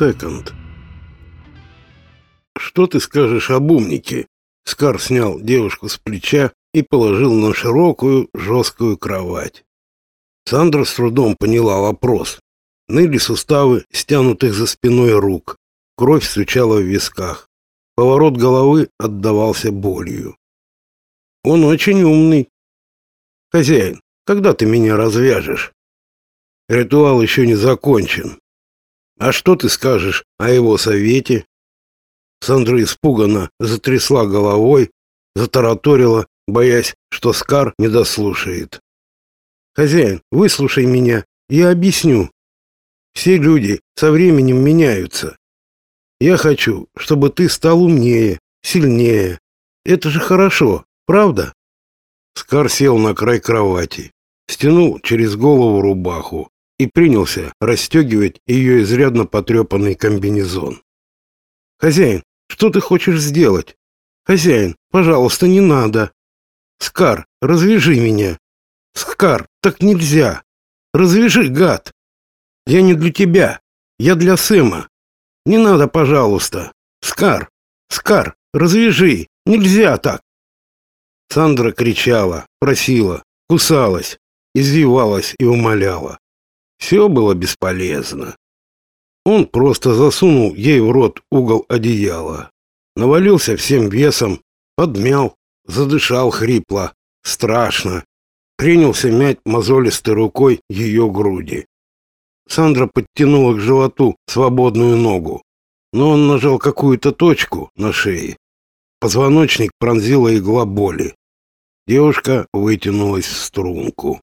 Second. Что ты скажешь об умнике? Скар снял девушку с плеча и положил на широкую, жесткую кровать. Сандра с трудом поняла вопрос. Ныли суставы, стянутых за спиной рук. Кровь стучала в висках. Поворот головы отдавался болью. Он очень умный. Хозяин, когда ты меня развяжешь? Ритуал еще не закончен. А что ты скажешь о его совете? Сандра испуганно затрясла головой, затараторила, боясь, что Скар не дослушает. Хозяин, выслушай меня, я объясню. Все люди со временем меняются. Я хочу, чтобы ты стал умнее, сильнее. Это же хорошо, правда? Скар сел на край кровати, стянул через голову рубаху и принялся расстегивать ее изрядно потрепанный комбинезон. «Хозяин, что ты хочешь сделать? Хозяин, пожалуйста, не надо. Скар, развяжи меня. Скар, так нельзя. Развяжи, гад. Я не для тебя. Я для Сэма. Не надо, пожалуйста. Скар, Скар, развяжи. Нельзя так. Сандра кричала, просила, кусалась, извивалась и умоляла. Все было бесполезно. Он просто засунул ей в рот угол одеяла, навалился всем весом, подмял, задышал хрипло, страшно, принялся мять мозолистой рукой ее груди. Сандра подтянула к животу свободную ногу, но он нажал какую-то точку на шее. Позвоночник пронзила игла боли. Девушка вытянулась в струнку.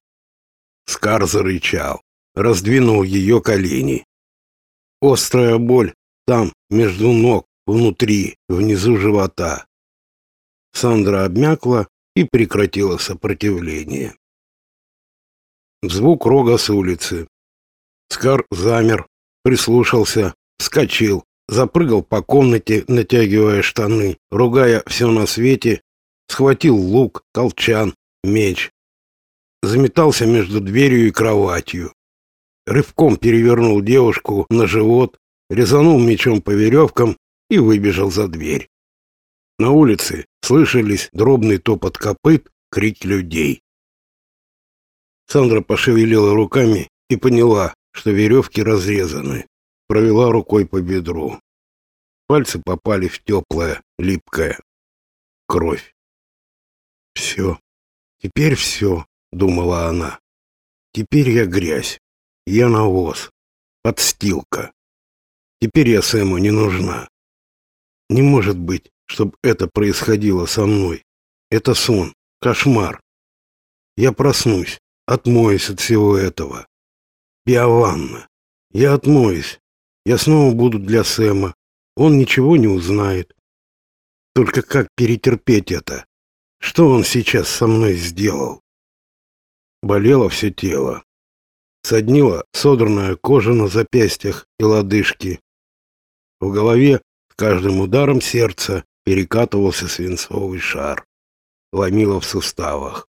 Скар зарычал, раздвинул ее колени. Острая боль там, между ног, внутри, внизу живота. Сандра обмякла и прекратила сопротивление. Звук рога с улицы. Скар замер, прислушался, вскочил, запрыгал по комнате, натягивая штаны, ругая все на свете, схватил лук, колчан, меч. Заметался между дверью и кроватью. Рывком перевернул девушку на живот, резанул мечом по веревкам и выбежал за дверь. На улице слышались дробный топот копыт, крик людей. Сандра пошевелила руками и поняла, что веревки разрезаны. Провела рукой по бедру. Пальцы попали в теплое, липкое. Кровь. Все. Теперь все, думала она. Теперь я грязь. Я навоз. Подстилка. Теперь я Сэму не нужна. Не может быть, чтобы это происходило со мной. Это сон, кошмар. Я проснусь, отмоюсь от всего этого. Биованна. Я отмоюсь. Я снова буду для Сэма. Он ничего не узнает. Только как перетерпеть это? Что он сейчас со мной сделал? Болело все тело. Соднила содранная кожа на запястьях и лодыжке. В голове с каждым ударом сердца перекатывался свинцовый шар. Ломило в суставах.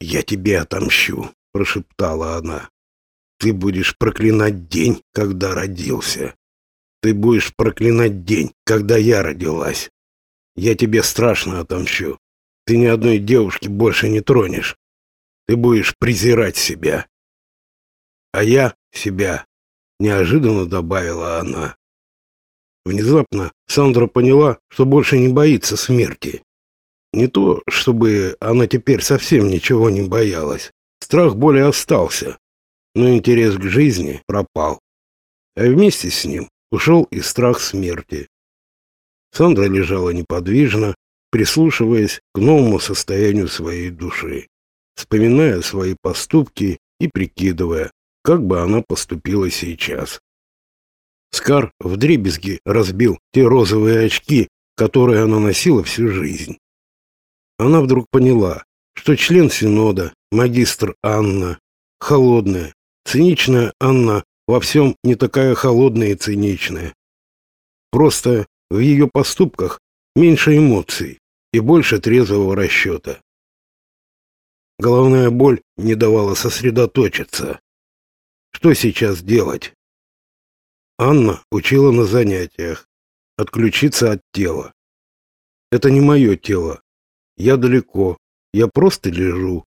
«Я тебе отомщу», — прошептала она. «Ты будешь проклинать день, когда родился. Ты будешь проклинать день, когда я родилась. Я тебе страшно отомщу. Ты ни одной девушки больше не тронешь. Ты будешь презирать себя. А я себя, неожиданно добавила она. Внезапно Сандра поняла, что больше не боится смерти. Не то, чтобы она теперь совсем ничего не боялась. Страх более остался, но интерес к жизни пропал. А вместе с ним ушел и страх смерти. Сандра лежала неподвижно, прислушиваясь к новому состоянию своей души, вспоминая свои поступки и прикидывая, как бы она поступила сейчас. Скар вдребезги разбил те розовые очки, которые она носила всю жизнь. Она вдруг поняла, что член Синода, магистр Анна, холодная, циничная Анна во всем не такая холодная и циничная. Просто в ее поступках меньше эмоций и больше трезвого расчета. Головная боль не давала сосредоточиться. Что сейчас делать? Анна учила на занятиях. Отключиться от тела. Это не мое тело. Я далеко. Я просто лежу.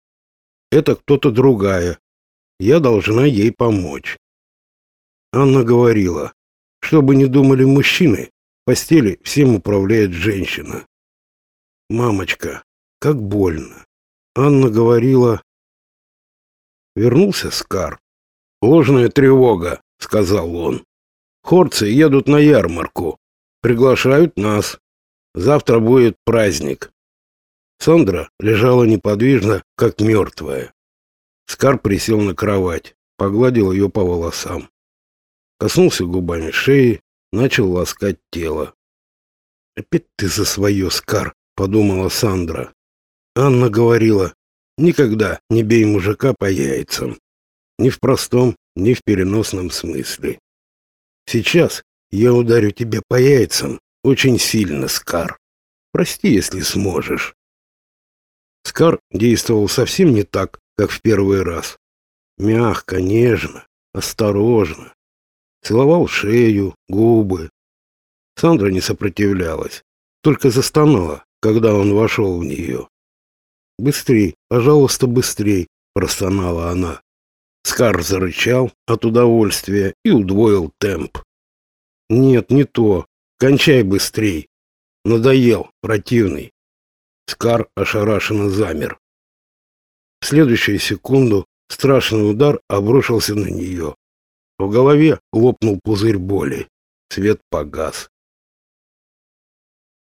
Это кто-то другая. Я должна ей помочь. Анна говорила, чтобы не думали мужчины, в постели всем управляет женщина. Мамочка, как больно. Анна говорила... Вернулся Скар. «Ложная тревога», — сказал он. «Хорцы едут на ярмарку. Приглашают нас. Завтра будет праздник». Сандра лежала неподвижно, как мертвая. Скар присел на кровать, погладил ее по волосам. Коснулся губами шеи, начал ласкать тело. «Опять ты за свое, Скар», — подумала Сандра. Анна говорила, «Никогда не бей мужика по яйцам. Ни в простом, ни в переносном смысле. Сейчас я ударю тебя по яйцам очень сильно, Скар. Прости, если сможешь». Скар действовал совсем не так, как в первый раз. Мягко, нежно, осторожно. Целовал шею, губы. Сандра не сопротивлялась, только застонала, когда он вошел в нее. «Быстрей, пожалуйста, быстрей!» – простонала она. Скар зарычал от удовольствия и удвоил темп. «Нет, не то. Кончай быстрей. Надоел, противный». Скар ошарашенно замер. В следующую секунду страшный удар обрушился на нее. В голове лопнул пузырь боли. Свет погас.